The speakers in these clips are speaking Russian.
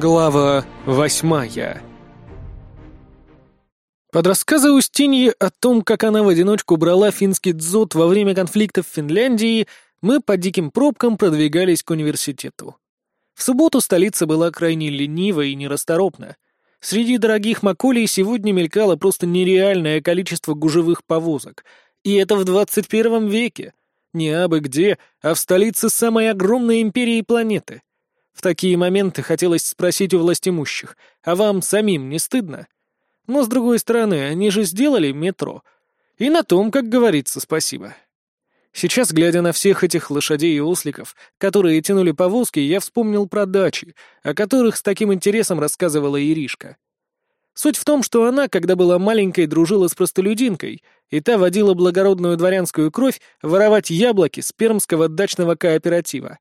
Глава восьмая Под рассказы Устиньи о том, как она в одиночку брала финский дзот во время конфликта в Финляндии, мы по диким пробкам продвигались к университету. В субботу столица была крайне ленива и нерасторопна. Среди дорогих маколей сегодня мелькало просто нереальное количество гужевых повозок. И это в 21 веке. Не абы где, а в столице самой огромной империи планеты. В такие моменты хотелось спросить у властимущих, а вам самим не стыдно? Но, с другой стороны, они же сделали метро. И на том, как говорится, спасибо. Сейчас, глядя на всех этих лошадей и осликов, которые тянули повозки, я вспомнил про дачи, о которых с таким интересом рассказывала Иришка. Суть в том, что она, когда была маленькой, дружила с простолюдинкой, и та водила благородную дворянскую кровь воровать яблоки с пермского дачного кооператива.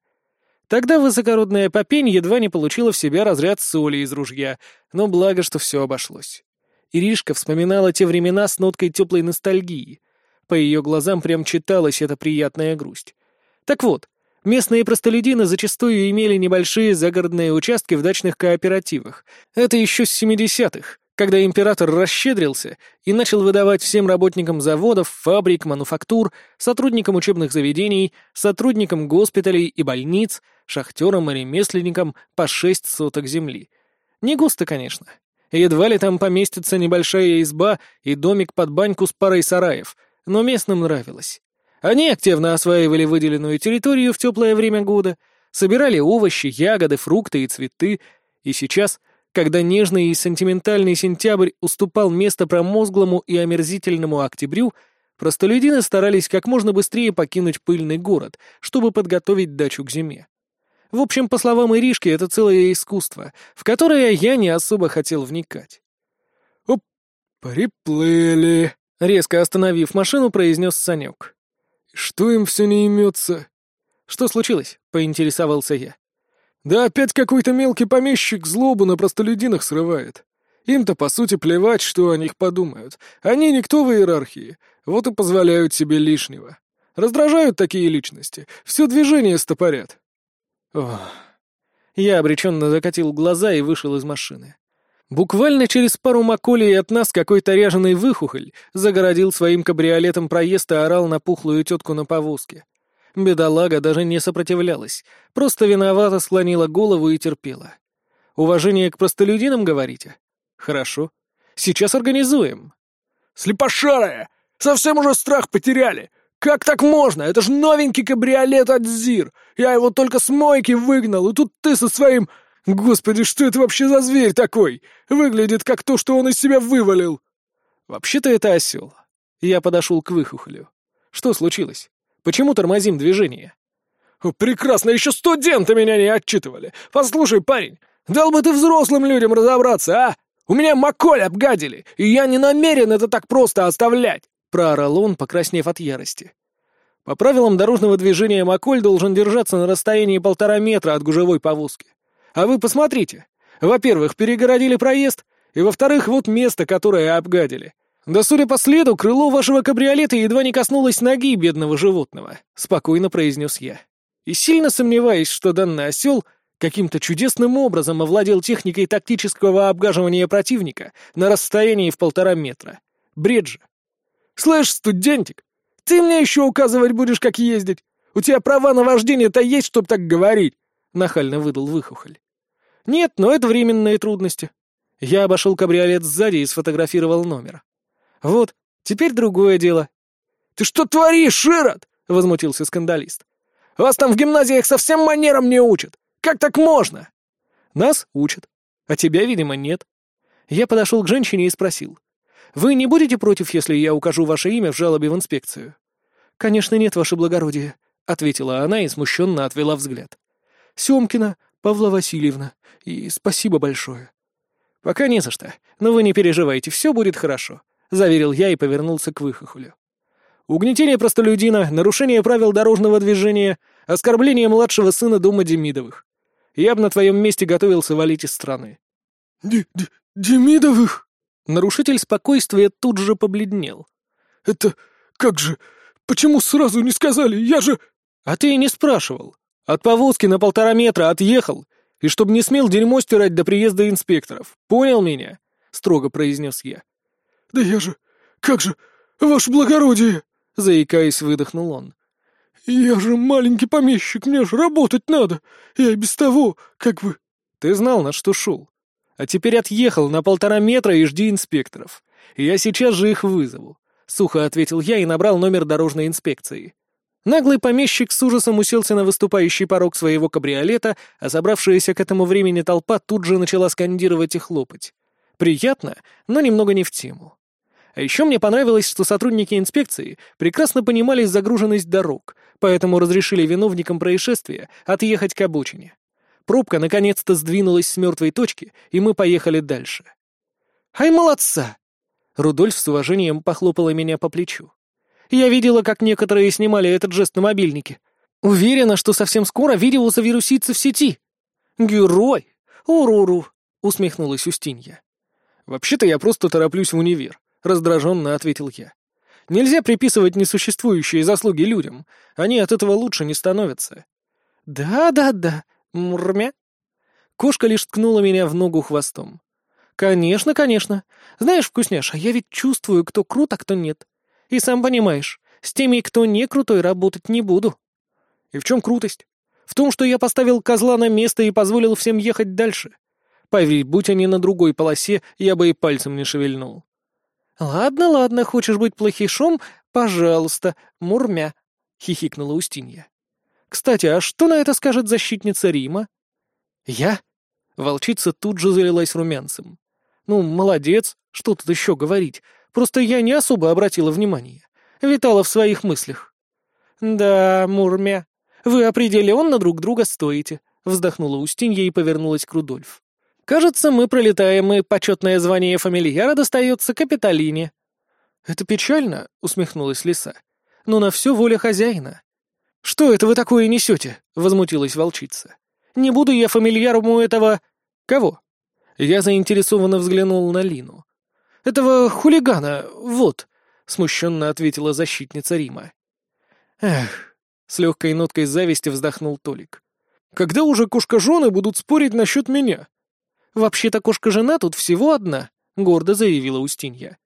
Тогда высокородная попень едва не получила в себя разряд соли из ружья, но благо, что все обошлось. Иришка вспоминала те времена с ноткой теплой ностальгии — по ее глазам прям читалась эта приятная грусть. Так вот, местные простолюдины зачастую имели небольшие загородные участки в дачных кооперативах. Это еще с 70-х, когда император расщедрился и начал выдавать всем работникам заводов, фабрик, мануфактур, сотрудникам учебных заведений, сотрудникам госпиталей и больниц, шахтерам и ремесленникам по шесть соток земли. Не густо, конечно. Едва ли там поместится небольшая изба и домик под баньку с парой сараев — но местным нравилось. Они активно осваивали выделенную территорию в теплое время года, собирали овощи, ягоды, фрукты и цветы, и сейчас, когда нежный и сентиментальный сентябрь уступал место промозглому и омерзительному октябрю, простолюдины старались как можно быстрее покинуть пыльный город, чтобы подготовить дачу к зиме. В общем, по словам Иришки, это целое искусство, в которое я не особо хотел вникать. «Оп, приплыли», Резко остановив машину, произнес Санек. «Что им все не имется?» «Что случилось?» — поинтересовался я. «Да опять какой-то мелкий помещик злобу на простолюдинах срывает. Им-то, по сути, плевать, что о них подумают. Они никто в иерархии, вот и позволяют себе лишнего. Раздражают такие личности, все движение стопорят». Ох. Я обреченно закатил глаза и вышел из машины. Буквально через пару маколей от нас какой-то ряженый выхухоль загородил своим кабриолетом проезд и орал на пухлую тетку на повозке. Бедолага даже не сопротивлялась, просто виновато склонила голову и терпела. Уважение к простолюдинам, говорите? Хорошо. Сейчас организуем. Слепошарая! Совсем уже страх потеряли! Как так можно? Это ж новенький кабриолет от ЗИР! Я его только с мойки выгнал, и тут ты со своим «Господи, что это вообще за зверь такой? Выглядит как то, что он из себя вывалил!» «Вообще-то это осел». Я подошел к выхухолю. «Что случилось? Почему тормозим движение?» «Прекрасно, еще студенты меня не отчитывали! Послушай, парень, дал бы ты взрослым людям разобраться, а? У меня маколь обгадили, и я не намерен это так просто оставлять!» Проорал он, покраснев от ярости. По правилам дорожного движения Маколь должен держаться на расстоянии полтора метра от гужевой повозки. А вы посмотрите. Во-первых, перегородили проезд, и во-вторых, вот место, которое обгадили. Да судя по следу, крыло вашего кабриолета едва не коснулось ноги бедного животного», — спокойно произнес я. И сильно сомневаюсь, что данный осел каким-то чудесным образом овладел техникой тактического обгаживания противника на расстоянии в полтора метра. Бред же. «Слышь, студентик, ты мне еще указывать будешь, как ездить? У тебя права на вождение-то есть, чтоб так говорить?» — нахально выдал выхухоль. «Нет, но это временные трудности». Я обошел кабриолет сзади и сфотографировал номер. «Вот, теперь другое дело». «Ты что творишь, Широт?» — возмутился скандалист. «Вас там в гимназиях совсем манерам не учат. Как так можно?» «Нас учат, а тебя, видимо, нет». Я подошел к женщине и спросил. «Вы не будете против, если я укажу ваше имя в жалобе в инспекцию?» «Конечно нет, ваше благородие», — ответила она и смущенно отвела взгляд. Семкина Павла Васильевна, и спасибо большое». «Пока не за что, но вы не переживайте, все будет хорошо», — заверил я и повернулся к выхохолю. «Угнетение простолюдина, нарушение правил дорожного движения, оскорбление младшего сына дома Демидовых. Я бы на твоем месте готовился валить из страны». Д -д «Демидовых?» Нарушитель спокойствия тут же побледнел. «Это... как же... Почему сразу не сказали? Я же...» «А ты и не спрашивал. От повозки на полтора метра отъехал. И чтоб не смел дерьмо стирать до приезда инспекторов. Понял меня?» — строго произнес я. «Да я же... Как же... Ваше благородие!» — заикаясь, выдохнул он. «Я же маленький помещик, мне же работать надо. Я и без того, как бы...» «Ты знал, на что шел. А теперь отъехал на полтора метра и жди инспекторов. Я сейчас же их вызову», — сухо ответил я и набрал номер дорожной инспекции. Наглый помещик с ужасом уселся на выступающий порог своего кабриолета, а собравшаяся к этому времени толпа тут же начала скандировать и хлопать. Приятно, но немного не в тему. А еще мне понравилось, что сотрудники инспекции прекрасно понимали загруженность дорог, поэтому разрешили виновникам происшествия отъехать к обочине. Пробка наконец-то сдвинулась с мертвой точки, и мы поехали дальше. «Ай, молодца!» Рудольф с уважением похлопала меня по плечу. Я видела, как некоторые снимали этот жест на мобильнике. Уверена, что совсем скоро видео завирусится в сети. Герой! Уруру! усмехнулась Устинья. Вообще-то я просто тороплюсь в универ, раздраженно ответил я. Нельзя приписывать несуществующие заслуги людям. Они от этого лучше не становятся. Да-да-да, мурмя. Кошка лишь ткнула меня в ногу хвостом. «Конечно, конечно. Знаешь, вкусняша, я ведь чувствую, кто крут, а кто нет. И сам понимаешь, с теми, кто не крутой, работать не буду. И в чем крутость? В том, что я поставил козла на место и позволил всем ехать дальше. Поверь, будь они на другой полосе, я бы и пальцем не шевельнул. «Ладно, ладно, хочешь быть плохишом? Пожалуйста, мурмя», — хихикнула Устинья. «Кстати, а что на это скажет защитница Рима?» «Я?» Волчица тут же залилась румянцем. «Ну, молодец, что тут еще говорить? Просто я не особо обратила внимание. Витала в своих мыслях. «Да, Мурмя, вы определенно друг друга стоите», — вздохнула Устинья и повернулась к Рудольф. «Кажется, мы пролетаем, и почетное звание фамильяра достается Капитолине». «Это печально», — усмехнулась Лиса. «Но на все воля хозяина». «Что это вы такое несете?» — возмутилась волчица. «Не буду я фамильяром у этого...» «Кого?» Я заинтересованно взглянул на Лину. Этого хулигана, вот», — смущенно ответила защитница Рима. «Эх», — с легкой ноткой зависти вздохнул Толик. «Когда уже кошка-жены будут спорить насчет меня?» «Вообще-то кошка-жена тут всего одна», — гордо заявила Устинья.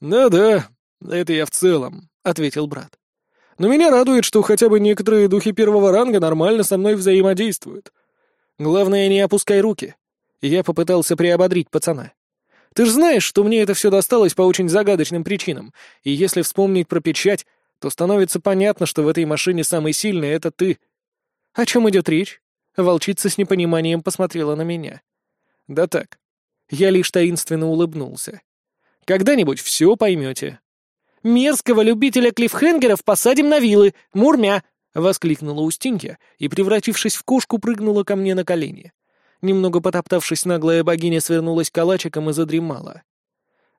«Да-да, это я в целом», — ответил брат. «Но меня радует, что хотя бы некоторые духи первого ранга нормально со мной взаимодействуют. Главное, не опускай руки». Я попытался приободрить пацана. Ты же знаешь, что мне это все досталось по очень загадочным причинам, и если вспомнить про печать, то становится понятно, что в этой машине самый сильный — это ты. О чем идет речь? Волчица с непониманием посмотрела на меня. Да так. Я лишь таинственно улыбнулся. Когда-нибудь все поймете. «Мерзкого любителя клиффхенгеров посадим на вилы! Мурмя!» — воскликнула Устинья и, превратившись в кошку, прыгнула ко мне на колени. Немного потоптавшись, наглая богиня свернулась калачиком и задремала.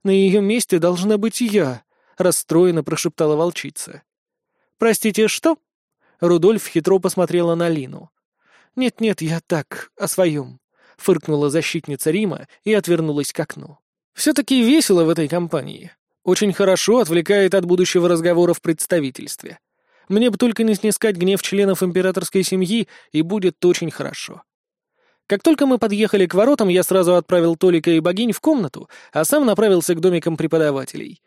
«На ее месте должна быть я», — расстроенно прошептала волчица. «Простите, что?» Рудольф хитро посмотрела на Лину. «Нет-нет, я так, о своем», — фыркнула защитница Рима и отвернулась к окну. «Все-таки весело в этой компании. Очень хорошо отвлекает от будущего разговора в представительстве. Мне бы только не снискать гнев членов императорской семьи, и будет очень хорошо». Как только мы подъехали к воротам, я сразу отправил Толика и богинь в комнату, а сам направился к домикам преподавателей.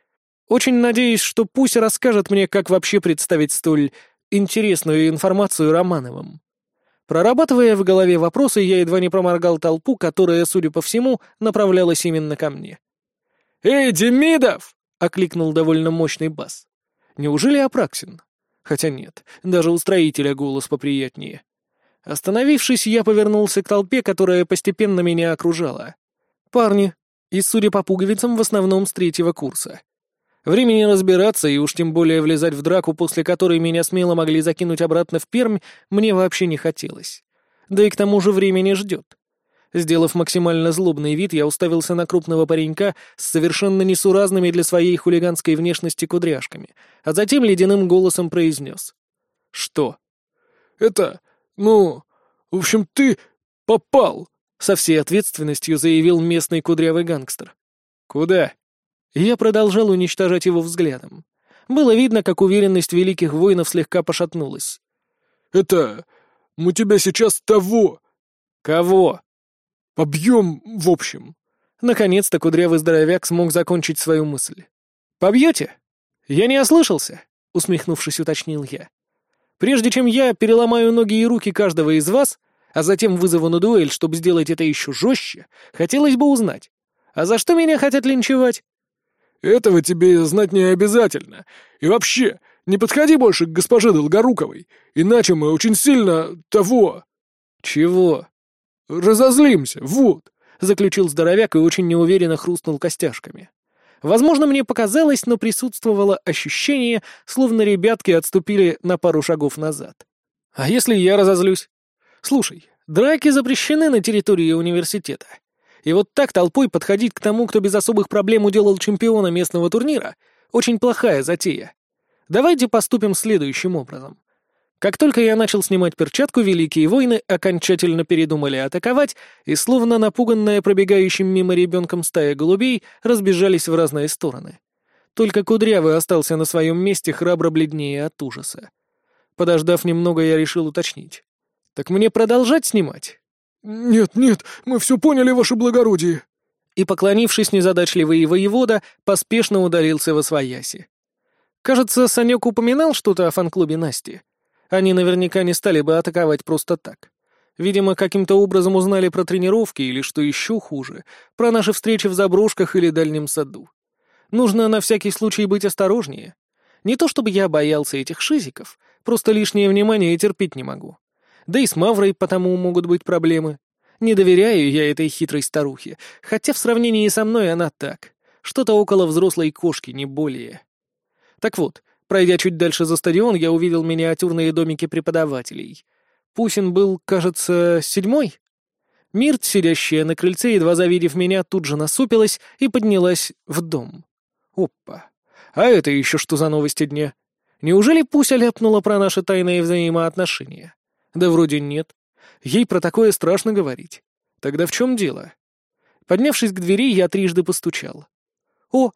Очень надеюсь, что пусть расскажет мне, как вообще представить столь интересную информацию Романовым. Прорабатывая в голове вопросы, я едва не проморгал толпу, которая, судя по всему, направлялась именно ко мне. «Эй, Демидов!» — окликнул довольно мощный бас. «Неужели Апраксин?» Хотя нет, даже у строителя голос поприятнее. Остановившись, я повернулся к толпе, которая постепенно меня окружала. Парни, и, судя по пуговицам, в основном с третьего курса. Времени разбираться и уж тем более влезать в драку, после которой меня смело могли закинуть обратно в Пермь, мне вообще не хотелось. Да и к тому же времени ждет. Сделав максимально злобный вид, я уставился на крупного паренька с совершенно несуразными для своей хулиганской внешности кудряшками, а затем ледяным голосом произнес. «Что?» «Это... «Ну, в общем, ты попал!» — со всей ответственностью заявил местный кудрявый гангстер. «Куда?» Я продолжал уничтожать его взглядом. Было видно, как уверенность великих воинов слегка пошатнулась. «Это... мы тебя сейчас того... Кого? Побьем, в общем. Наконец-то кудрявый здоровяк смог закончить свою мысль. «Побьете?» «Я не ослышался», — усмехнувшись, уточнил я. «Прежде чем я переломаю ноги и руки каждого из вас, а затем вызову на дуэль, чтобы сделать это еще жестче, хотелось бы узнать, а за что меня хотят линчевать?» «Этого тебе знать не обязательно. И вообще, не подходи больше к госпоже Долгоруковой, иначе мы очень сильно того...» «Чего?» «Разозлимся, вот», — заключил здоровяк и очень неуверенно хрустнул костяшками. Возможно, мне показалось, но присутствовало ощущение, словно ребятки отступили на пару шагов назад. «А если я разозлюсь? Слушай, драки запрещены на территории университета. И вот так толпой подходить к тому, кто без особых проблем уделал чемпиона местного турнира, очень плохая затея. Давайте поступим следующим образом. Как только я начал снимать перчатку, великие воины окончательно передумали атаковать, и, словно напуганная пробегающим мимо ребенком стая голубей, разбежались в разные стороны. Только Кудрявый остался на своем месте, храбро бледнее от ужаса. Подождав немного, я решил уточнить. «Так мне продолжать снимать?» «Нет, нет, мы все поняли, ваше благородие!» И, поклонившись незадачливый воевода, поспешно удалился во свояси. Кажется, Санек упоминал что-то о фан-клубе Насти. Они наверняка не стали бы атаковать просто так. Видимо, каким-то образом узнали про тренировки или, что еще хуже, про наши встречи в заброшках или дальнем саду. Нужно на всякий случай быть осторожнее. Не то чтобы я боялся этих шизиков, просто лишнее внимание терпеть не могу. Да и с Маврой потому могут быть проблемы. Не доверяю я этой хитрой старухе, хотя в сравнении со мной она так. Что-то около взрослой кошки, не более. Так вот, Пройдя чуть дальше за стадион, я увидел миниатюрные домики преподавателей. Пусин был, кажется, седьмой? Мирт, сидящая на крыльце, едва завидев меня, тут же насупилась и поднялась в дом. Опа! А это еще что за новости дня? Неужели Пуся ляпнула про наши тайные взаимоотношения? Да вроде нет. Ей про такое страшно говорить. Тогда в чем дело? Поднявшись к двери, я трижды постучал. О!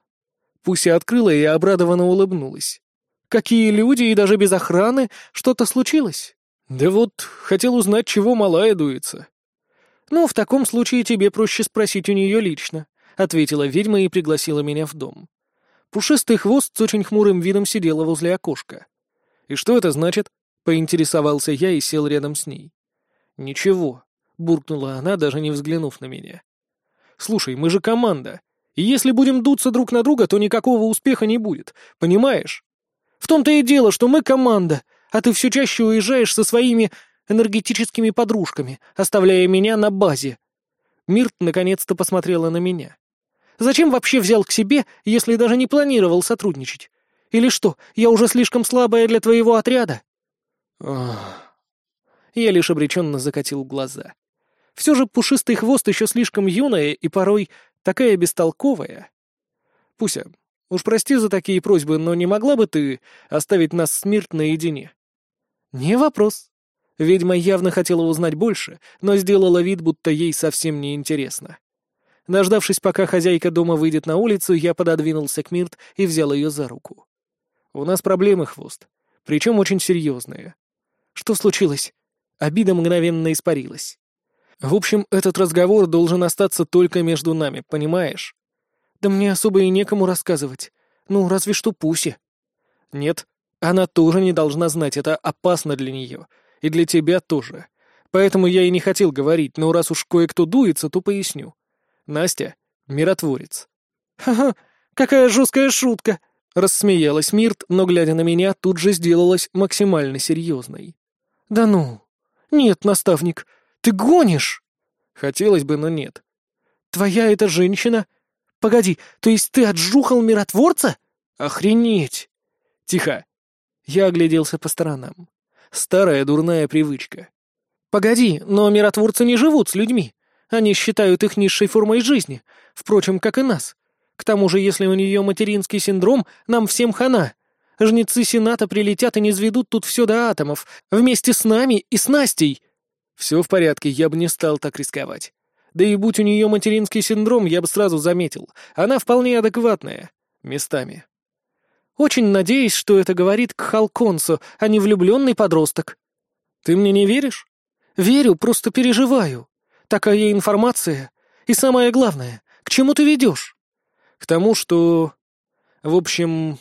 Пуся открыла и обрадованно улыбнулась. Какие люди и даже без охраны? Что-то случилось? Да вот, хотел узнать, чего малая дуется. Ну, в таком случае тебе проще спросить у нее лично, ответила ведьма и пригласила меня в дом. Пушистый хвост с очень хмурым видом сидела возле окошка. «И что это значит?» — поинтересовался я и сел рядом с ней. «Ничего», — буркнула она, даже не взглянув на меня. «Слушай, мы же команда, и если будем дуться друг на друга, то никакого успеха не будет, понимаешь? В том-то и дело, что мы команда, а ты все чаще уезжаешь со своими энергетическими подружками, оставляя меня на базе». Мирт наконец-то посмотрела на меня. «Зачем вообще взял к себе, если даже не планировал сотрудничать? Или что, я уже слишком слабая для твоего отряда?» Я лишь обреченно закатил глаза. Все же пушистый хвост еще слишком юная и порой такая бестолковая. Пуся, Уж прости за такие просьбы, но не могла бы ты оставить нас с Мирт наедине?» «Не вопрос». Ведьма явно хотела узнать больше, но сделала вид, будто ей совсем не интересно. Дождавшись, пока хозяйка дома выйдет на улицу, я пододвинулся к Мирт и взял ее за руку. «У нас проблемы, Хвост, причем очень серьезные». «Что случилось?» Обида мгновенно испарилась. «В общем, этот разговор должен остаться только между нами, понимаешь? Да мне особо и некому рассказывать. Ну, разве что Пуси. Нет, она тоже не должна знать, это опасно для нее. И для тебя тоже. Поэтому я и не хотел говорить, но раз уж кое-кто дуется, то поясню. Настя — миротворец. «Ха-ха, какая жесткая шутка!» Рассмеялась Мирт, но, глядя на меня, тут же сделалась максимально серьезной. «Да ну! Нет, наставник, ты гонишь!» Хотелось бы, но нет. «Твоя эта женщина «Погоди, то есть ты отжухал миротворца? Охренеть!» «Тихо!» Я огляделся по сторонам. Старая дурная привычка. «Погоди, но миротворцы не живут с людьми. Они считают их низшей формой жизни, впрочем, как и нас. К тому же, если у нее материнский синдром, нам всем хана. Жнецы Сената прилетят и не низведут тут все до атомов, вместе с нами и с Настей». «Все в порядке, я бы не стал так рисковать. Да и будь у нее материнский синдром, я бы сразу заметил. Она вполне адекватная. Местами. Очень надеюсь, что это говорит к Халконсу, а не влюбленный подросток. Ты мне не веришь? Верю, просто переживаю. Такая информация. И самое главное, к чему ты ведешь? К тому, что... В общем,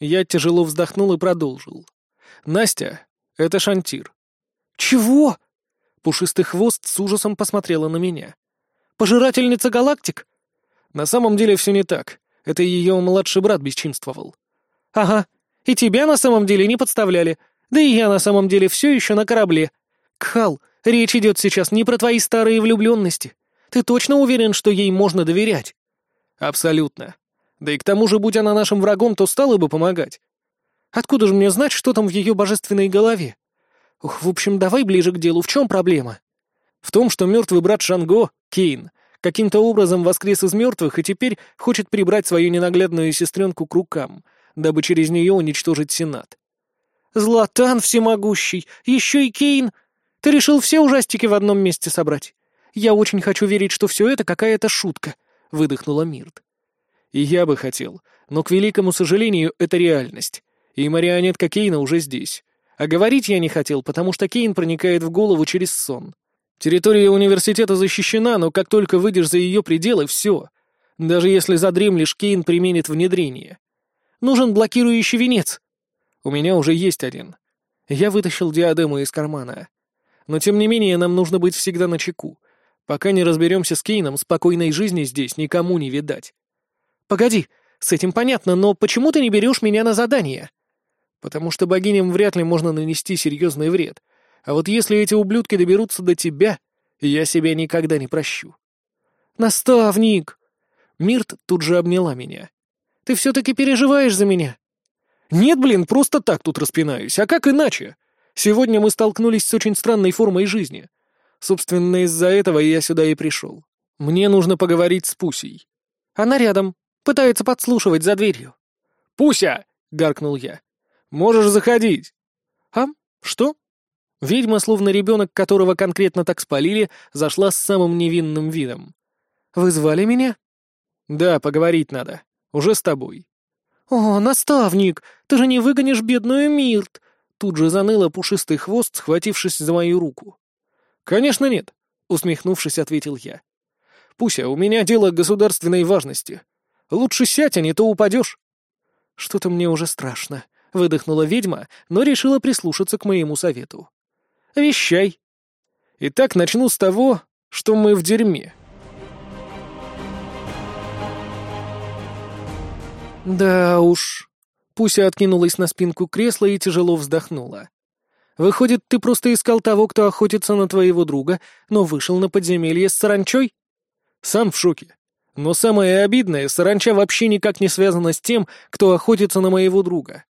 я тяжело вздохнул и продолжил. Настя, это Шантир. Чего? Пушистый хвост с ужасом посмотрела на меня. Пожирательница галактик? На самом деле все не так. Это ее младший брат бесчинствовал. Ага. И тебя на самом деле не подставляли. Да и я на самом деле все еще на корабле. Кхал, речь идет сейчас не про твои старые влюбленности. Ты точно уверен, что ей можно доверять? Абсолютно. Да и к тому же, будь она нашим врагом, то стала бы помогать. Откуда же мне знать, что там в ее божественной голове? Ух, в общем, давай ближе к делу. В чем проблема? В том, что мертвый брат Шанго, Кейн, каким-то образом воскрес из мертвых и теперь хочет прибрать свою ненаглядную сестренку к рукам, дабы через нее уничтожить Сенат. «Златан всемогущий! Еще и Кейн! Ты решил все ужастики в одном месте собрать? Я очень хочу верить, что все это какая-то шутка», — выдохнула Мирт. «И я бы хотел, но, к великому сожалению, это реальность, и марионетка Кейна уже здесь. А говорить я не хотел, потому что Кейн проникает в голову через сон. Территория университета защищена, но как только выйдешь за ее пределы, все. Даже если задремлешь, Кейн применит внедрение. Нужен блокирующий венец. У меня уже есть один. Я вытащил диадему из кармана. Но тем не менее нам нужно быть всегда на чеку. Пока не разберемся с Кейном, спокойной жизни здесь никому не видать. Погоди, с этим понятно, но почему ты не берешь меня на задание? Потому что богиням вряд ли можно нанести серьезный вред. А вот если эти ублюдки доберутся до тебя, я себя никогда не прощу. Наставник! Мирт тут же обняла меня. Ты все-таки переживаешь за меня? Нет, блин, просто так тут распинаюсь. А как иначе? Сегодня мы столкнулись с очень странной формой жизни. Собственно, из-за этого я сюда и пришел. Мне нужно поговорить с Пусей. Она рядом, пытается подслушивать за дверью. «Пуся!» — гаркнул я. «Можешь заходить!» «А? Что?» Ведьма, словно ребенок, которого конкретно так спалили, зашла с самым невинным видом. «Вы звали меня?» «Да, поговорить надо. Уже с тобой». «О, наставник, ты же не выгонишь бедную Мирт!» Тут же заныла пушистый хвост, схватившись за мою руку. «Конечно нет», — усмехнувшись, ответил я. «Пуся, у меня дело государственной важности. Лучше сядь, а не то упадешь». «Что-то мне уже страшно», — выдохнула ведьма, но решила прислушаться к моему совету. Вещай. Итак, начну с того, что мы в дерьме. Да уж. Пуся откинулась на спинку кресла и тяжело вздохнула. Выходит, ты просто искал того, кто охотится на твоего друга, но вышел на подземелье с саранчой? Сам в шоке. Но самое обидное, саранча вообще никак не связана с тем, кто охотится на моего друга.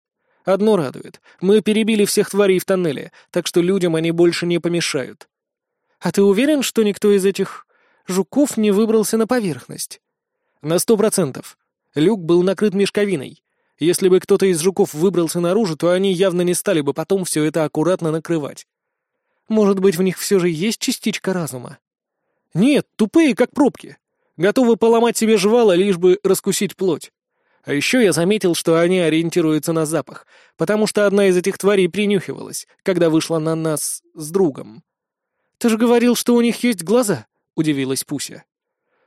Одно радует. Мы перебили всех тварей в тоннеле, так что людям они больше не помешают. А ты уверен, что никто из этих жуков не выбрался на поверхность? На сто процентов. Люк был накрыт мешковиной. Если бы кто-то из жуков выбрался наружу, то они явно не стали бы потом все это аккуратно накрывать. Может быть, в них все же есть частичка разума? Нет, тупые, как пробки. Готовы поломать себе жвало, лишь бы раскусить плоть. А еще я заметил, что они ориентируются на запах, потому что одна из этих тварей принюхивалась, когда вышла на нас с другом. «Ты же говорил, что у них есть глаза», — удивилась Пуся.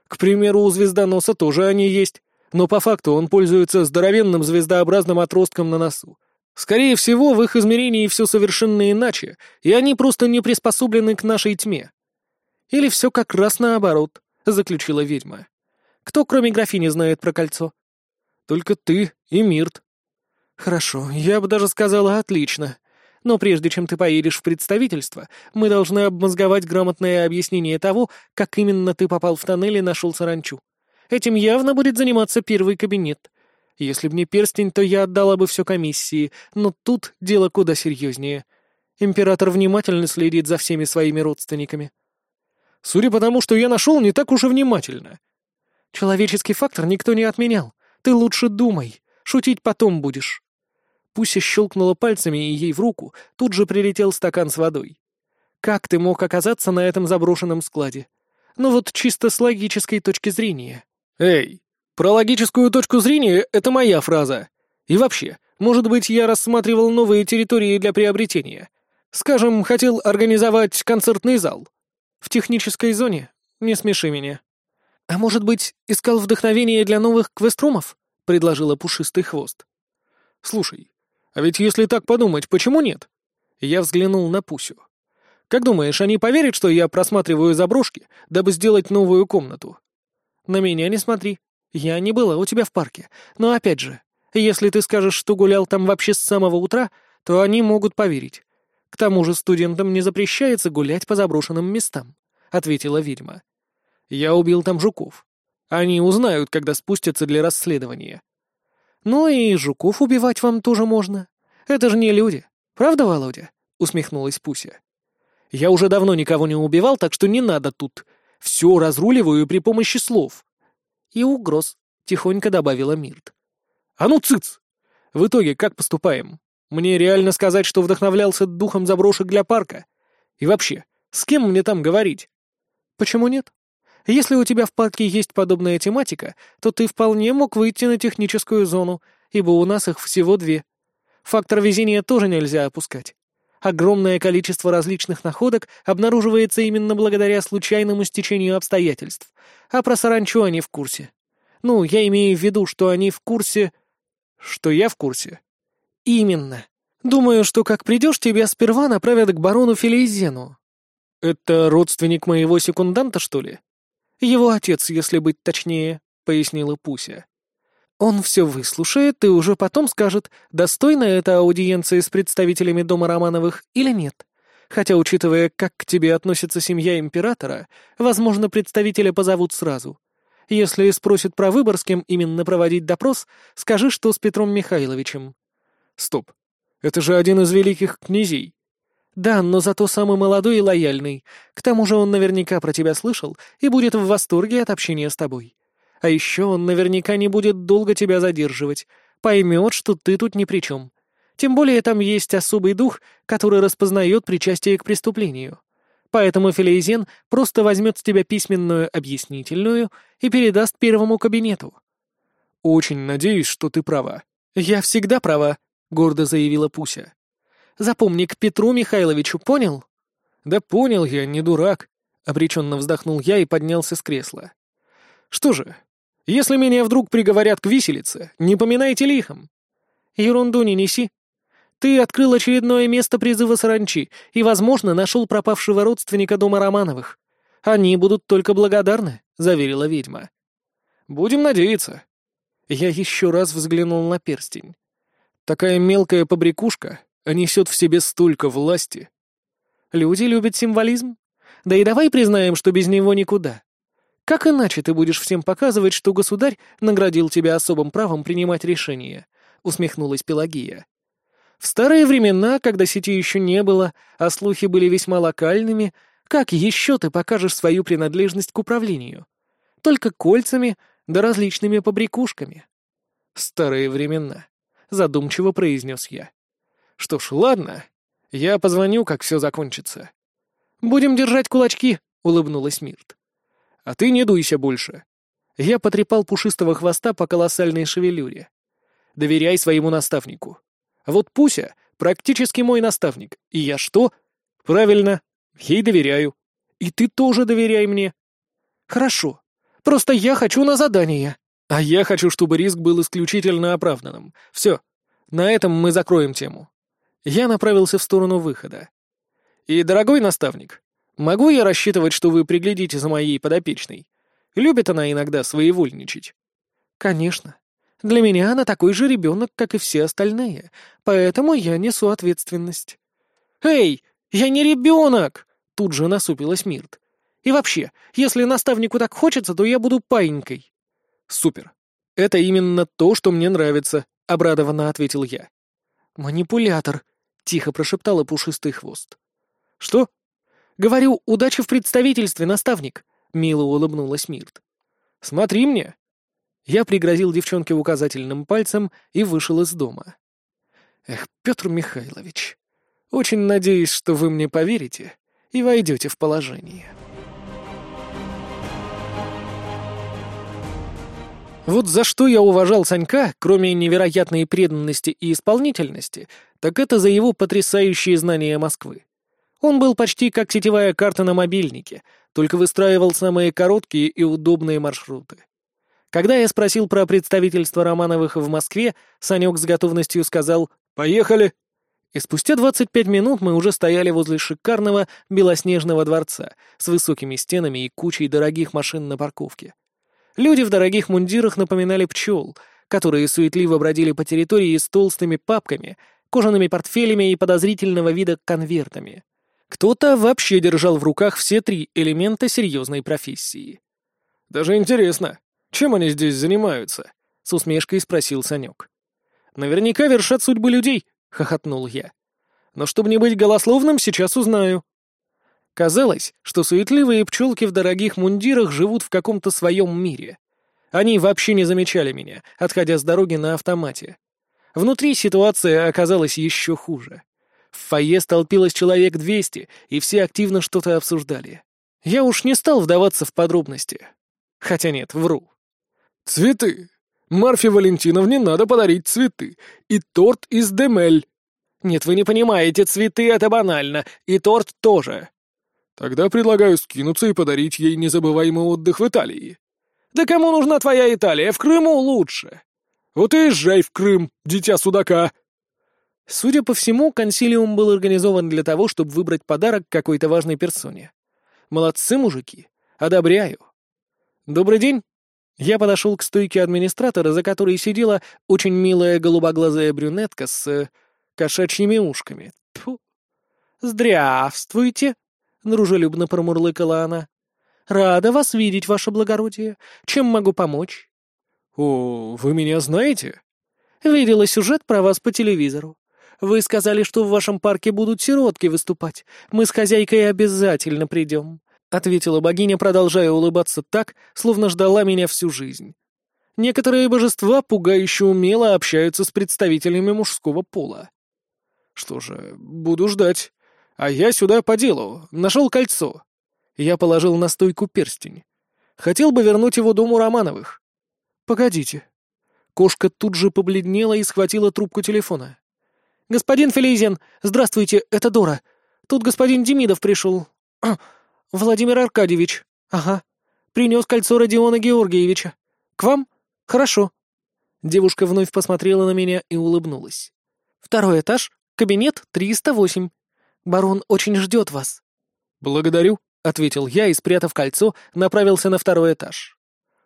«К примеру, у звездоноса тоже они есть, но по факту он пользуется здоровенным звездообразным отростком на носу. Скорее всего, в их измерении все совершенно иначе, и они просто не приспособлены к нашей тьме». «Или все как раз наоборот», — заключила ведьма. «Кто, кроме графини, знает про кольцо?» Только ты и Мирт». «Хорошо, я бы даже сказала отлично. Но прежде чем ты поедешь в представительство, мы должны обмозговать грамотное объяснение того, как именно ты попал в тоннель и нашел саранчу. Этим явно будет заниматься первый кабинет. Если б не перстень, то я отдала бы все комиссии, но тут дело куда серьезнее. Император внимательно следит за всеми своими родственниками». «Судя по тому, что я нашел, не так уж и внимательно». «Человеческий фактор никто не отменял. Ты лучше думай, шутить потом будешь». Пуся щелкнула пальцами, и ей в руку тут же прилетел стакан с водой. «Как ты мог оказаться на этом заброшенном складе? Ну вот чисто с логической точки зрения». «Эй, про логическую точку зрения — это моя фраза. И вообще, может быть, я рассматривал новые территории для приобретения. Скажем, хотел организовать концертный зал». В технической зоне. Не смеши меня. А может быть, искал вдохновение для новых квеструмов? Предложила пушистый хвост. Слушай, а ведь если так подумать, почему нет? Я взглянул на Пусю. Как думаешь, они поверят, что я просматриваю заброшки, дабы сделать новую комнату? На меня не смотри. Я не была у тебя в парке. Но опять же, если ты скажешь, что гулял там вообще с самого утра, то они могут поверить. К тому же студентам не запрещается гулять по заброшенным местам», — ответила ведьма. «Я убил там жуков. Они узнают, когда спустятся для расследования». «Ну и жуков убивать вам тоже можно. Это же не люди. Правда, Володя?» — усмехнулась Пуся. «Я уже давно никого не убивал, так что не надо тут. Все разруливаю при помощи слов». «И угроз», — тихонько добавила Мирт. «А ну, цыц! В итоге как поступаем? Мне реально сказать, что вдохновлялся духом заброшек для парка? И вообще, с кем мне там говорить?» «Почему нет? Если у тебя в парке есть подобная тематика, то ты вполне мог выйти на техническую зону, ибо у нас их всего две. Фактор везения тоже нельзя опускать. Огромное количество различных находок обнаруживается именно благодаря случайному стечению обстоятельств, а про саранчу они в курсе. Ну, я имею в виду, что они в курсе... Что я в курсе? Именно. Думаю, что как придешь, тебя сперва направят к барону Филейзену. Это родственник моего секунданта, что ли? Его отец, если быть точнее, пояснила Пуся. Он все выслушает и уже потом скажет, достойна эта аудиенция с представителями дома Романовых или нет. Хотя, учитывая, как к тебе относится семья императора, возможно, представителя позовут сразу. Если спросят про выбор, с кем именно проводить допрос, скажи, что с Петром Михайловичем. Стоп. Это же один из великих князей. Да, но зато самый молодой и лояльный. К тому же он наверняка про тебя слышал и будет в восторге от общения с тобой. А еще он наверняка не будет долго тебя задерживать, поймет, что ты тут ни при чем. Тем более там есть особый дух, который распознает причастие к преступлению. Поэтому Филейзен просто возьмет с тебя письменную объяснительную и передаст первому кабинету. «Очень надеюсь, что ты права». «Я всегда права», — гордо заявила Пуся. «Запомни, к Петру Михайловичу, понял?» «Да понял я, не дурак», — обреченно вздохнул я и поднялся с кресла. «Что же, если меня вдруг приговорят к виселице, не поминайте лихом». «Ерунду не неси. Ты открыл очередное место призыва саранчи и, возможно, нашел пропавшего родственника дома Романовых. Они будут только благодарны», — заверила ведьма. «Будем надеяться». Я еще раз взглянул на перстень. Такая мелкая побрякушка несет в себе столько власти. Люди любят символизм. Да и давай признаем, что без него никуда. Как иначе ты будешь всем показывать, что государь наградил тебя особым правом принимать решения?» — усмехнулась Пелагия. В старые времена, когда сети еще не было, а слухи были весьма локальными, как еще ты покажешь свою принадлежность к управлению? Только кольцами да различными побрякушками. Старые времена, задумчиво произнес я. Что ж, ладно. Я позвоню, как все закончится. Будем держать кулачки, улыбнулась Мирт. А ты не дуйся больше. Я потрепал пушистого хвоста по колоссальной шевелюре. Доверяй своему наставнику. Вот Пуся практически мой наставник. И я что? Правильно, ей доверяю. И ты тоже доверяй мне. Хорошо. Просто я хочу на задание. А я хочу, чтобы риск был исключительно оправданным. Все. На этом мы закроем тему. Я направился в сторону выхода. И, дорогой наставник, могу я рассчитывать, что вы приглядите за моей подопечной? Любит она иногда своевольничать. Конечно. Для меня она такой же ребенок, как и все остальные, поэтому я несу ответственность. «Эй, я не ребенок!» — тут же насупилась Мирт. «И вообще, если наставнику так хочется, то я буду паинькой». «Супер. Это именно то, что мне нравится», — обрадованно ответил я. «Манипулятор», — тихо прошептала пушистый хвост. «Что?» «Говорю, удачи в представительстве, наставник», — мило улыбнулась Мирт. «Смотри мне», я пригрозил девчонке указательным пальцем и вышел из дома. Эх, Петр Михайлович, очень надеюсь, что вы мне поверите и войдете в положение. Вот за что я уважал Санька, кроме невероятной преданности и исполнительности, так это за его потрясающие знания Москвы. Он был почти как сетевая карта на мобильнике, только выстраивал самые короткие и удобные маршруты. Когда я спросил про представительство Романовых в Москве, Санек с готовностью сказал «Поехали!» И спустя 25 минут мы уже стояли возле шикарного белоснежного дворца с высокими стенами и кучей дорогих машин на парковке. Люди в дорогих мундирах напоминали пчел, которые суетливо бродили по территории с толстыми папками, кожаными портфелями и подозрительного вида конвертами. Кто-то вообще держал в руках все три элемента серьезной профессии. «Даже интересно, чем они здесь занимаются?» — с усмешкой спросил Санек. «Наверняка вершат судьбы людей», — хохотнул я. «Но чтобы не быть голословным, сейчас узнаю». Казалось, что суетливые пчелки в дорогих мундирах живут в каком-то своем мире. Они вообще не замечали меня, отходя с дороги на автомате. Внутри ситуация оказалась еще хуже. В фойе столпилось человек двести, и все активно что-то обсуждали. Я уж не стал вдаваться в подробности. Хотя нет, вру. «Цветы! Марфе Валентиновне надо подарить цветы. И торт из Демель». «Нет, вы не понимаете, цветы — это банально, и торт тоже». «Тогда предлагаю скинуться и подарить ей незабываемый отдых в Италии». «Да кому нужна твоя Италия? В Крыму лучше». «Вот и езжай в Крым, дитя судака». Судя по всему, консилиум был организован для того, чтобы выбрать подарок какой-то важной персоне. Молодцы, мужики. Одобряю. Добрый день. Я подошел к стойке администратора, за которой сидела очень милая голубоглазая брюнетка с э, кошачьими ушками. Тьфу. «Здравствуйте!» — дружелюбно промурлыкала она. «Рада вас видеть, ваше благородие. Чем могу помочь?» «О, вы меня знаете?» «Видела сюжет про вас по телевизору. Вы сказали, что в вашем парке будут сиротки выступать. Мы с хозяйкой обязательно придем», — ответила богиня, продолжая улыбаться так, словно ждала меня всю жизнь. Некоторые божества пугающе умело общаются с представителями мужского пола. «Что же, буду ждать. А я сюда по делу. Нашел кольцо». Я положил на стойку перстень. Хотел бы вернуть его дому Романовых. «Погодите». Кошка тут же побледнела и схватила трубку телефона. «Господин Филизин, здравствуйте, это Дора. Тут господин Демидов пришел. А, Владимир Аркадьевич. Ага. Принес кольцо Родиона Георгиевича. К вам? Хорошо». Девушка вновь посмотрела на меня и улыбнулась. «Второй этаж, кабинет 308. Барон очень ждет вас». «Благодарю», — ответил я и, спрятав кольцо, направился на второй этаж.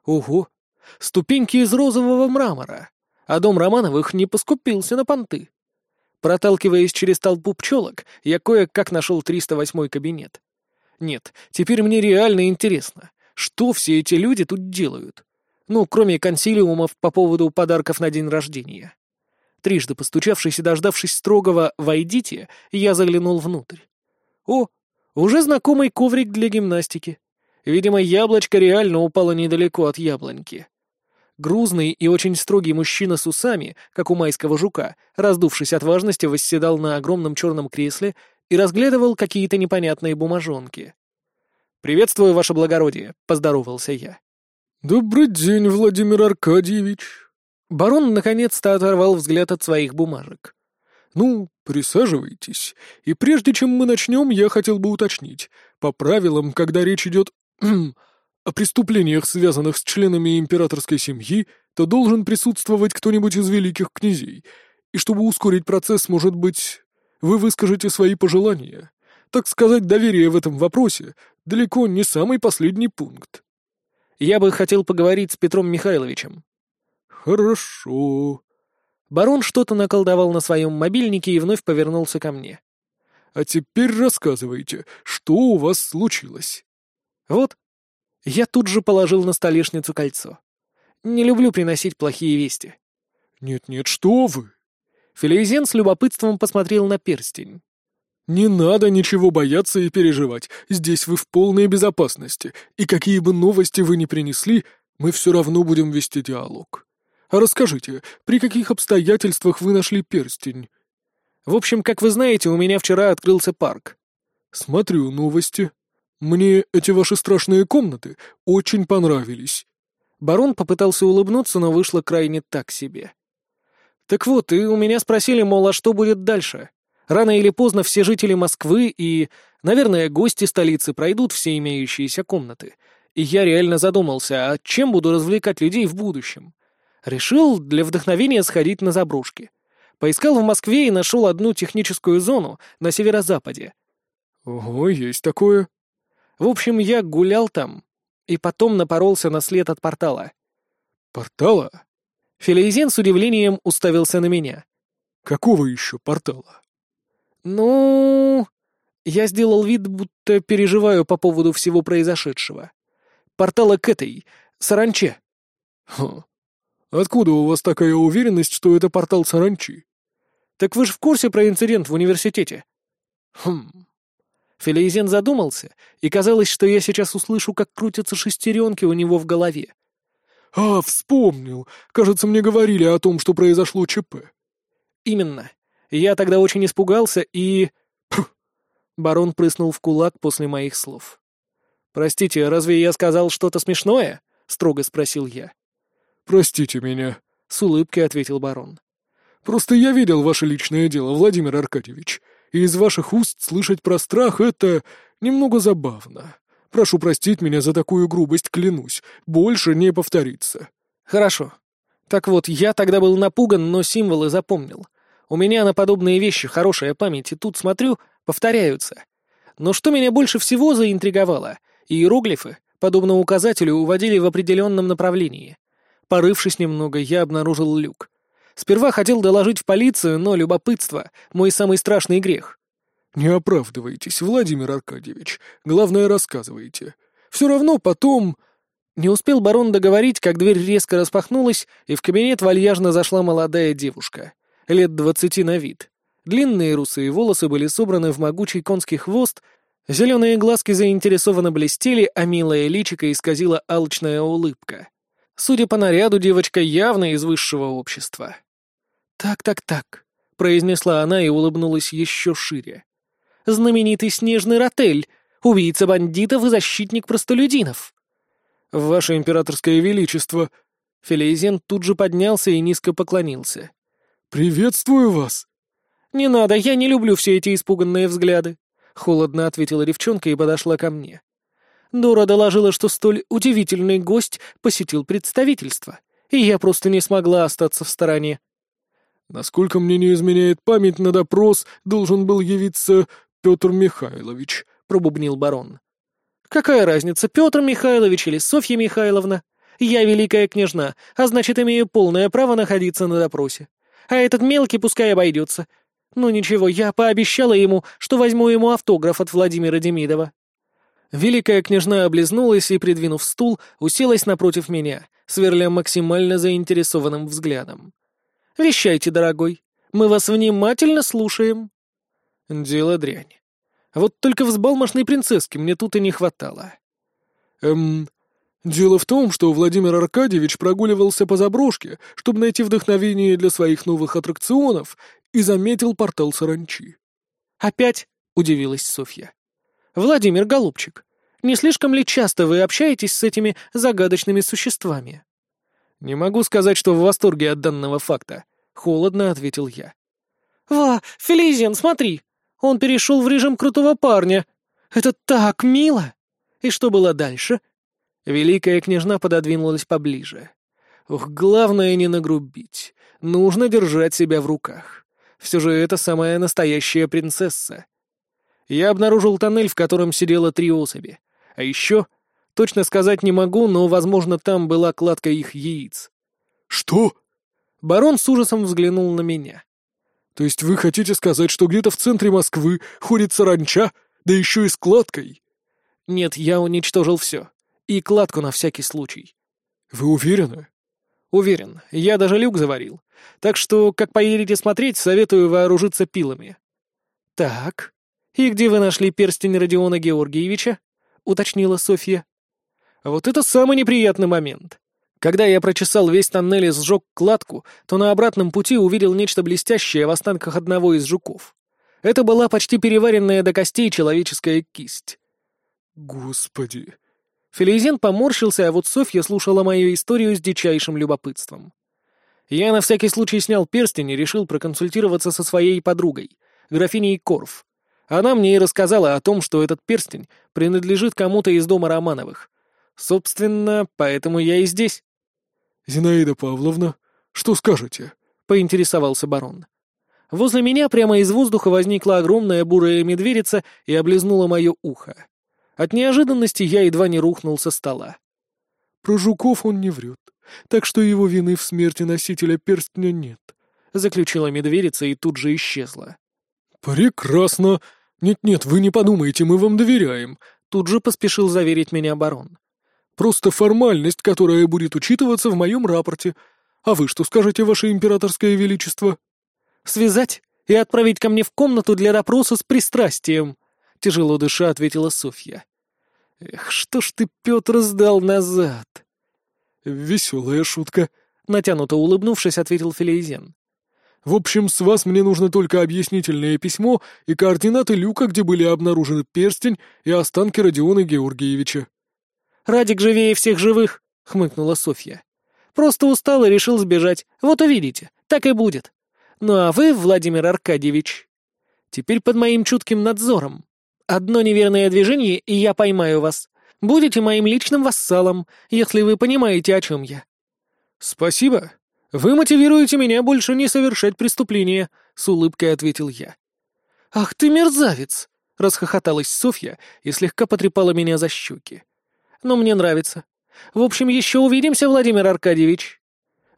«Ого! Ступеньки из розового мрамора, а дом Романовых не поскупился на понты. Проталкиваясь через толпу пчелок, я кое-как нашел 308 кабинет. Нет, теперь мне реально интересно, что все эти люди тут делают? Ну, кроме консилиумов по поводу подарков на день рождения. Трижды постучавшись и дождавшись строгого «войдите», я заглянул внутрь. О, уже знакомый коврик для гимнастики. Видимо, яблочко реально упало недалеко от яблоньки. Грузный и очень строгий мужчина с усами, как у майского жука, раздувшись от важности, восседал на огромном черном кресле и разглядывал какие-то непонятные бумажонки. «Приветствую, ваше благородие», — поздоровался я. «Добрый день, Владимир Аркадьевич». Барон наконец-то оторвал взгляд от своих бумажек. «Ну, присаживайтесь. И прежде чем мы начнем, я хотел бы уточнить. По правилам, когда речь идет о преступлениях, связанных с членами императорской семьи, то должен присутствовать кто-нибудь из великих князей. И чтобы ускорить процесс, может быть, вы выскажете свои пожелания. Так сказать, доверие в этом вопросе далеко не самый последний пункт. Я бы хотел поговорить с Петром Михайловичем. Хорошо. Барон что-то наколдовал на своем мобильнике и вновь повернулся ко мне. А теперь рассказывайте, что у вас случилось? Вот, я тут же положил на столешницу кольцо. Не люблю приносить плохие вести. «Нет-нет, что вы!» Филейзен с любопытством посмотрел на перстень. «Не надо ничего бояться и переживать. Здесь вы в полной безопасности, и какие бы новости вы ни принесли, мы все равно будем вести диалог. А расскажите, при каких обстоятельствах вы нашли перстень?» «В общем, как вы знаете, у меня вчера открылся парк». «Смотрю новости», «Мне эти ваши страшные комнаты очень понравились». Барон попытался улыбнуться, но вышло крайне так себе. «Так вот, и у меня спросили, мол, а что будет дальше? Рано или поздно все жители Москвы и, наверное, гости столицы пройдут все имеющиеся комнаты. И я реально задумался, а чем буду развлекать людей в будущем? Решил для вдохновения сходить на заброшки. Поискал в Москве и нашел одну техническую зону на северо-западе. Ого, есть такое. В общем, я гулял там, и потом напоролся на след от портала. Портала? Филейзен с удивлением уставился на меня. Какого еще портала? Ну... Я сделал вид, будто переживаю по поводу всего произошедшего. Портала к этой, саранче. Хм. Откуда у вас такая уверенность, что это портал саранчи? Так вы же в курсе про инцидент в университете? Хм. Филейзен задумался, и казалось, что я сейчас услышу, как крутятся шестеренки у него в голове. «А, вспомнил! Кажется, мне говорили о том, что произошло ЧП». «Именно. Я тогда очень испугался и...» Барон прыснул в кулак после моих слов. «Простите, разве я сказал что-то смешное?» — строго спросил я. «Простите меня», — с улыбкой ответил барон. «Просто я видел ваше личное дело, Владимир Аркадьевич и из ваших уст слышать про страх — это немного забавно. Прошу простить меня за такую грубость, клянусь. Больше не повторится». «Хорошо. Так вот, я тогда был напуган, но символы запомнил. У меня на подобные вещи хорошая память, и тут, смотрю, повторяются. Но что меня больше всего заинтриговало, иероглифы, подобно указателю, уводили в определенном направлении. Порывшись немного, я обнаружил люк. Сперва хотел доложить в полицию, но любопытство — мой самый страшный грех. «Не оправдывайтесь, Владимир Аркадьевич. Главное, рассказывайте. Все равно потом...» Не успел барон договорить, как дверь резко распахнулась, и в кабинет вальяжно зашла молодая девушка. Лет двадцати на вид. Длинные русые волосы были собраны в могучий конский хвост, зеленые глазки заинтересованно блестели, а милая личико исказила алчная улыбка. Судя по наряду, девочка явно из высшего общества. «Так-так-так», — произнесла она и улыбнулась еще шире. «Знаменитый снежный ротель, убийца бандитов и защитник простолюдинов». «Ваше императорское величество!» Филейзен тут же поднялся и низко поклонился. «Приветствую вас!» «Не надо, я не люблю все эти испуганные взгляды», — холодно ответила девчонка и подошла ко мне. Дора доложила, что столь удивительный гость посетил представительство, и я просто не смогла остаться в стороне. Насколько мне не изменяет память, на допрос должен был явиться Петр Михайлович, пробубнил барон. Какая разница, Петр Михайлович или Софья Михайловна? Я великая княжна, а значит, имею полное право находиться на допросе. А этот мелкий пускай обойдется. Ну ничего, я пообещала ему, что возьму ему автограф от Владимира Демидова. Великая княжна облизнулась и, придвинув стул, уселась напротив меня, сверля максимально заинтересованным взглядом. «Вещайте, дорогой, мы вас внимательно слушаем». Дело дрянь. Вот только взбалмошной принцесски мне тут и не хватало. «Эм, дело в том, что Владимир Аркадьевич прогуливался по заброшке, чтобы найти вдохновение для своих новых аттракционов, и заметил портал саранчи». «Опять?» — удивилась Софья. «Владимир Голубчик, не слишком ли часто вы общаетесь с этими загадочными существами?» «Не могу сказать, что в восторге от данного факта», — холодно ответил я. «Ва, Фелизиан, смотри! Он перешел в режим крутого парня! Это так мило!» «И что было дальше?» Великая княжна пододвинулась поближе. «Ух, главное не нагрубить. Нужно держать себя в руках. Все же это самая настоящая принцесса. Я обнаружил тоннель, в котором сидело три особи. А еще... Точно сказать не могу, но, возможно, там была кладка их яиц. «Что?» Барон с ужасом взглянул на меня. «То есть вы хотите сказать, что где-то в центре Москвы ходит саранча, да еще и с кладкой?» «Нет, я уничтожил все. И кладку на всякий случай». «Вы уверены?» «Уверен. Я даже люк заварил. Так что, как поедете смотреть, советую вооружиться пилами». «Так», «И где вы нашли перстень Родиона Георгиевича?» — уточнила Софья. «Вот это самый неприятный момент. Когда я прочесал весь тоннель и сжег кладку, то на обратном пути увидел нечто блестящее в останках одного из жуков. Это была почти переваренная до костей человеческая кисть». «Господи!» Филизен поморщился, а вот Софья слушала мою историю с дичайшим любопытством. Я на всякий случай снял перстень и решил проконсультироваться со своей подругой — графиней Корф. Она мне и рассказала о том, что этот перстень принадлежит кому-то из дома Романовых. Собственно, поэтому я и здесь. «Зинаида Павловна, что скажете?» — поинтересовался барон. Возле меня прямо из воздуха возникла огромная бурая медведица и облизнула мое ухо. От неожиданности я едва не рухнул со стола. «Про жуков он не врет, так что его вины в смерти носителя перстня нет», — заключила медведица и тут же исчезла. «Прекрасно! Нет-нет, вы не подумайте, мы вам доверяем», — тут же поспешил заверить меня барон. «Просто формальность, которая будет учитываться в моем рапорте. А вы что скажете, ваше императорское величество?» «Связать и отправить ко мне в комнату для допроса с пристрастием», — тяжело дыша ответила Софья. «Эх, что ж ты, Петр, сдал назад?» «Веселая шутка», — натянуто улыбнувшись, ответил Филейзен. «В общем, с вас мне нужно только объяснительное письмо и координаты люка, где были обнаружены перстень и останки Родиона Георгиевича». «Радик живее всех живых», — хмыкнула Софья. «Просто устал и решил сбежать. Вот увидите, так и будет. Ну а вы, Владимир Аркадьевич, теперь под моим чутким надзором. Одно неверное движение, и я поймаю вас. Будете моим личным вассалом, если вы понимаете, о чем я». «Спасибо. Вы мотивируете меня больше не совершать преступления», — с улыбкой ответил я. «Ах ты мерзавец!» — расхохоталась Софья и слегка потрепала меня за щеки. «Но мне нравится. В общем, еще увидимся, Владимир Аркадьевич».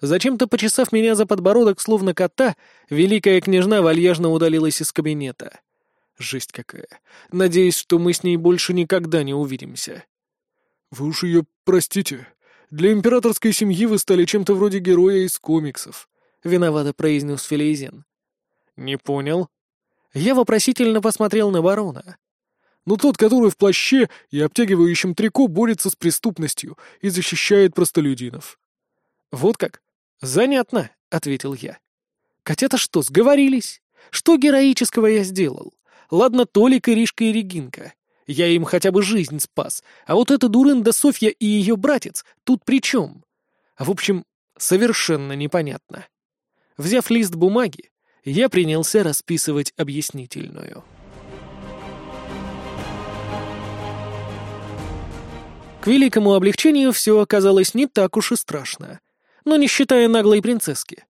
Зачем-то почесав меня за подбородок, словно кота, великая княжна вальяжно удалилась из кабинета. Жесть какая. Надеюсь, что мы с ней больше никогда не увидимся. Вы уж ее простите. Для императорской семьи вы стали чем-то вроде героя из комиксов. Виновато произнес Филейзен. Не понял. Я вопросительно посмотрел на барона. Ну тот, который в плаще и обтягивающем трико борется с преступностью и защищает простолюдинов. Вот как? Занятно, ответил я. Котята что, сговорились? Что героического я сделал? Ладно, Толик, Иришка и Регинка. Я им хотя бы жизнь спас. А вот эта дурында Софья и ее братец тут при чем? В общем, совершенно непонятно. Взяв лист бумаги, я принялся расписывать объяснительную. К великому облегчению все оказалось не так уж и страшно. Но не считая наглой принцесски.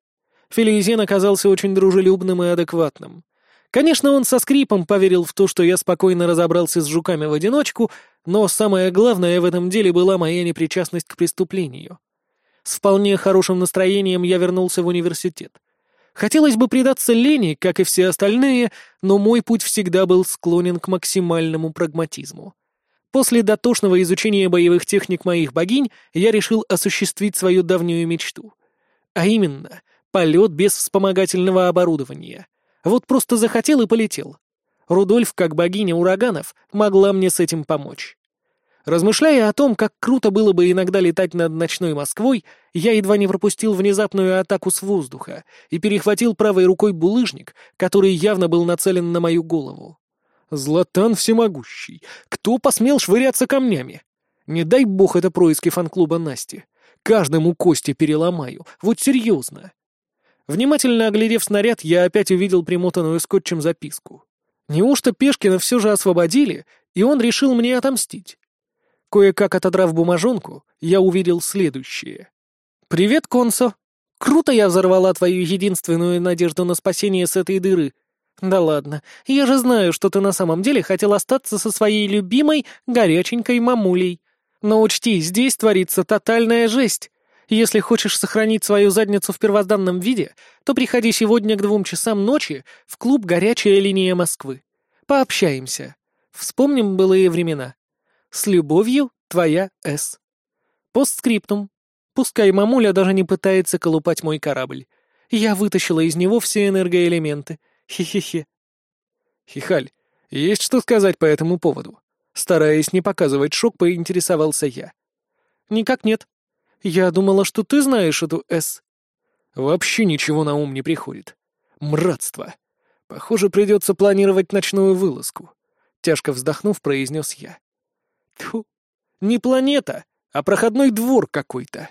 Филизен оказался очень дружелюбным и адекватным. Конечно, он со скрипом поверил в то, что я спокойно разобрался с жуками в одиночку, но самое главное в этом деле была моя непричастность к преступлению. С вполне хорошим настроением я вернулся в университет. Хотелось бы предаться лени, как и все остальные, но мой путь всегда был склонен к максимальному прагматизму. После дотошного изучения боевых техник моих богинь я решил осуществить свою давнюю мечту. А именно, полет без вспомогательного оборудования. Вот просто захотел и полетел. Рудольф, как богиня ураганов, могла мне с этим помочь. Размышляя о том, как круто было бы иногда летать над ночной Москвой, я едва не пропустил внезапную атаку с воздуха и перехватил правой рукой булыжник, который явно был нацелен на мою голову. Златан всемогущий! Кто посмел швыряться камнями? Не дай бог это происки фан-клуба Насти. Каждому кости переломаю, вот серьезно. Внимательно оглядев снаряд, я опять увидел примотанную скотчем записку. Неужто Пешкина все же освободили, и он решил мне отомстить? Кое-как отодрав бумажонку, я увидел следующее. «Привет, Консо. Круто я взорвала твою единственную надежду на спасение с этой дыры. Да ладно, я же знаю, что ты на самом деле хотел остаться со своей любимой горяченькой мамулей. Но учти, здесь творится тотальная жесть. Если хочешь сохранить свою задницу в первозданном виде, то приходи сегодня к двум часам ночи в клуб «Горячая линия Москвы». Пообщаемся. Вспомним былые времена. С любовью, твоя С. Постскриптум. Пускай мамуля даже не пытается колупать мой корабль. Я вытащила из него все энергоэлементы. Хе-хе-хе. Хихаль, есть что сказать по этому поводу? Стараясь не показывать шок, поинтересовался я. Никак нет. «Я думала, что ты знаешь эту «С». Вообще ничего на ум не приходит. Мратство. Похоже, придется планировать ночную вылазку. Тяжко вздохнув, произнес я. Тьфу, не планета, а проходной двор какой-то.